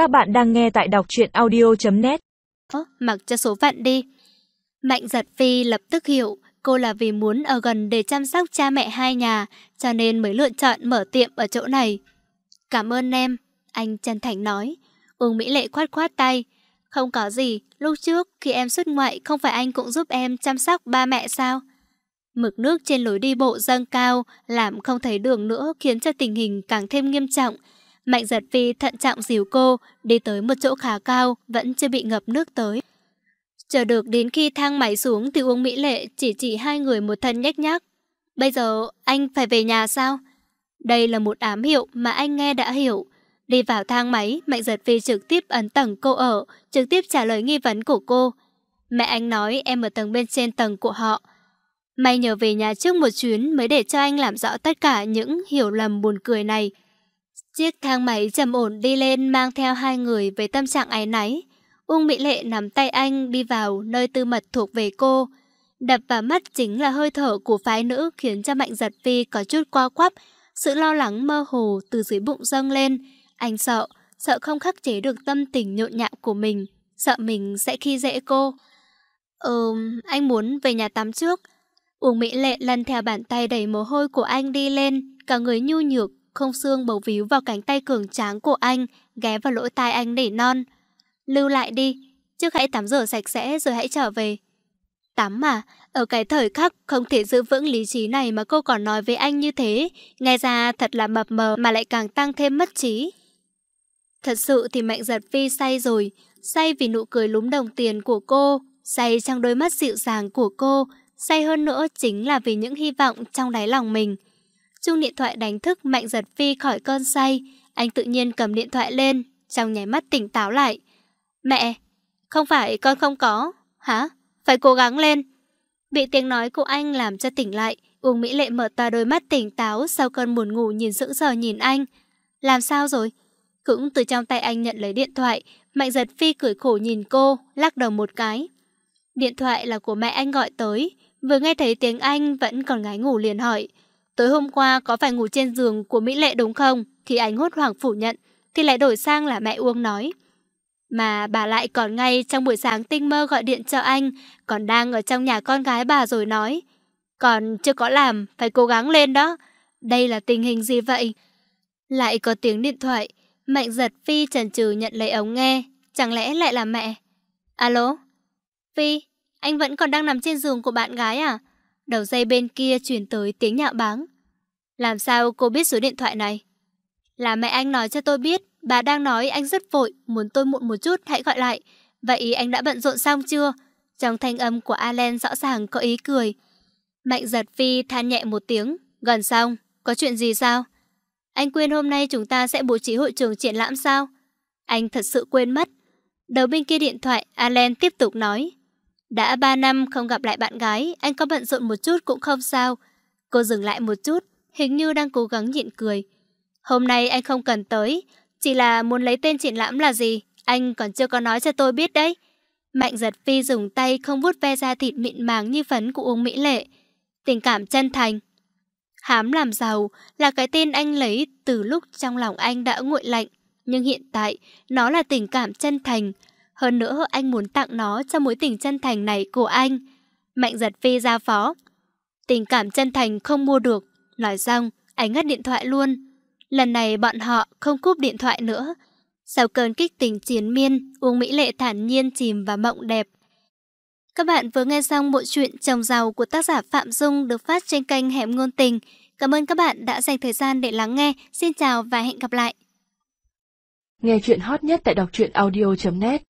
Các bạn đang nghe tại đọc truyện audio.net ờ, Mặc cho số phận đi. Mạnh giật phi lập tức hiểu cô là vì muốn ở gần để chăm sóc cha mẹ hai nhà cho nên mới lựa chọn mở tiệm ở chỗ này. Cảm ơn em, anh chân thành nói. Uông Mỹ Lệ khoát khoát tay. Không có gì, lúc trước khi em xuất ngoại không phải anh cũng giúp em chăm sóc ba mẹ sao? Mực nước trên lối đi bộ dâng cao làm không thấy đường nữa khiến cho tình hình càng thêm nghiêm trọng. Mạnh giật phi thận trọng dìu cô, đi tới một chỗ khá cao, vẫn chưa bị ngập nước tới. Chờ được đến khi thang máy xuống thì Uông Mỹ Lệ chỉ chỉ hai người một thân nhách nhác. Bây giờ anh phải về nhà sao? Đây là một ám hiệu mà anh nghe đã hiểu. Đi vào thang máy, Mạnh Giật Phi trực tiếp ấn tầng cô ở, trực tiếp trả lời nghi vấn của cô. Mẹ anh nói em ở tầng bên trên tầng của họ. May nhờ về nhà trước một chuyến mới để cho anh làm rõ tất cả những hiểu lầm buồn cười này. Chiếc thang máy trầm ổn đi lên mang theo hai người với tâm trạng áy náy. Uông Mỹ Lệ nắm tay anh đi vào nơi tư mật thuộc về cô. Đập vào mắt chính là hơi thở của phái nữ khiến cho Mạnh Giật Phi có chút qua quắp. Sự lo lắng mơ hồ từ dưới bụng dâng lên. Anh sợ, sợ không khắc chế được tâm tình nhộn nhạo của mình. Sợ mình sẽ khi dễ cô. Ừm, anh muốn về nhà tắm trước. Uông Mỹ Lệ lần theo bàn tay đầy mồ hôi của anh đi lên, cả người nhu nhược, không xương bầu víu vào cánh tay cường tráng của anh, ghé vào lỗ tai anh nỉ non. Lưu lại đi, trước hãy tắm rửa sạch sẽ rồi hãy trở về. Tắm mà, ở cái thời khắc không thể giữ vững lý trí này mà cô còn nói với anh như thế, nghe ra thật là mập mờ mà lại càng tăng thêm mất trí. Thật sự thì Mạnh Giật Phi say rồi, say vì nụ cười lúm đồng tiền của cô, say trong đôi mắt dịu dàng của cô, say hơn nữa chính là vì những hy vọng trong đáy lòng mình. Chung điện thoại đánh thức Mạnh Giật Phi khỏi cơn say, anh tự nhiên cầm điện thoại lên, trong nháy mắt tỉnh táo lại. Mẹ, không phải con không có, hả? Phải cố gắng lên. Bị tiếng nói của anh làm cho tỉnh lại, Uông Mỹ Lệ mở to đôi mắt tỉnh táo sau cơn buồn ngủ nhìn sững sờ nhìn anh. Làm sao rồi? Cũng từ trong tay anh nhận lấy điện thoại, Mạnh Giật Phi cười khổ nhìn cô, lắc đầu một cái. Điện thoại là của mẹ anh gọi tới, vừa nghe thấy tiếng anh vẫn còn ngái ngủ liền hỏi. Tối hôm qua có phải ngủ trên giường của Mỹ Lệ đúng không? Khi anh hốt hoảng phủ nhận, thì lại đổi sang là mẹ Uông nói. Mà bà lại còn ngay trong buổi sáng tinh mơ gọi điện cho anh, còn đang ở trong nhà con gái bà rồi nói. Còn chưa có làm, phải cố gắng lên đó. Đây là tình hình gì vậy? Lại có tiếng điện thoại, Mạnh giật Phi trần trừ nhận lấy ống nghe, chẳng lẽ lại là mẹ? Alo? Phi, anh vẫn còn đang nằm trên giường của bạn gái à? Đầu dây bên kia truyền tới tiếng nhạo báng. Làm sao cô biết số điện thoại này? Là mẹ anh nói cho tôi biết, bà đang nói anh rất vội, muốn tôi muộn một chút hãy gọi lại. Vậy anh đã bận rộn xong chưa? Trong thanh âm của Alan rõ ràng có ý cười. Mạnh giật phi than nhẹ một tiếng. Gần xong, có chuyện gì sao? Anh quên hôm nay chúng ta sẽ bố trí hội trường triển lãm sao? Anh thật sự quên mất. Đầu bên kia điện thoại, Alan tiếp tục nói. Đã 3 năm không gặp lại bạn gái, anh có bận rộn một chút cũng không sao. Cô dừng lại một chút, hình như đang cố gắng nhịn cười. Hôm nay anh không cần tới, chỉ là muốn lấy tên triển lãm là gì, anh còn chưa có nói cho tôi biết đấy. Mạnh giật phi dùng tay không vuốt ve da thịt mịn màng như phấn của Uông Mỹ Lệ. Tình cảm chân thành. Hám làm giàu là cái tên anh lấy từ lúc trong lòng anh đã nguội lạnh. Nhưng hiện tại, nó là tình cảm chân thành. Hơn nữa, anh muốn tặng nó cho mối tình chân thành này của anh. Mạnh giật phi ra phó. Tình cảm chân thành không mua được. Nói xong, anh ngắt điện thoại luôn. Lần này bọn họ không cúp điện thoại nữa. Sau cơn kích tình chiến miên, Uông Mỹ Lệ thản nhiên chìm vào mộng đẹp. Các bạn vừa nghe xong bộ truyện Trồng giàu của tác giả Phạm Dung được phát trên kênh Hẻm Ngôn Tình. Cảm ơn các bạn đã dành thời gian để lắng nghe. Xin chào và hẹn gặp lại. Nghe chuyện hot nhất tại đọc truyện audio.net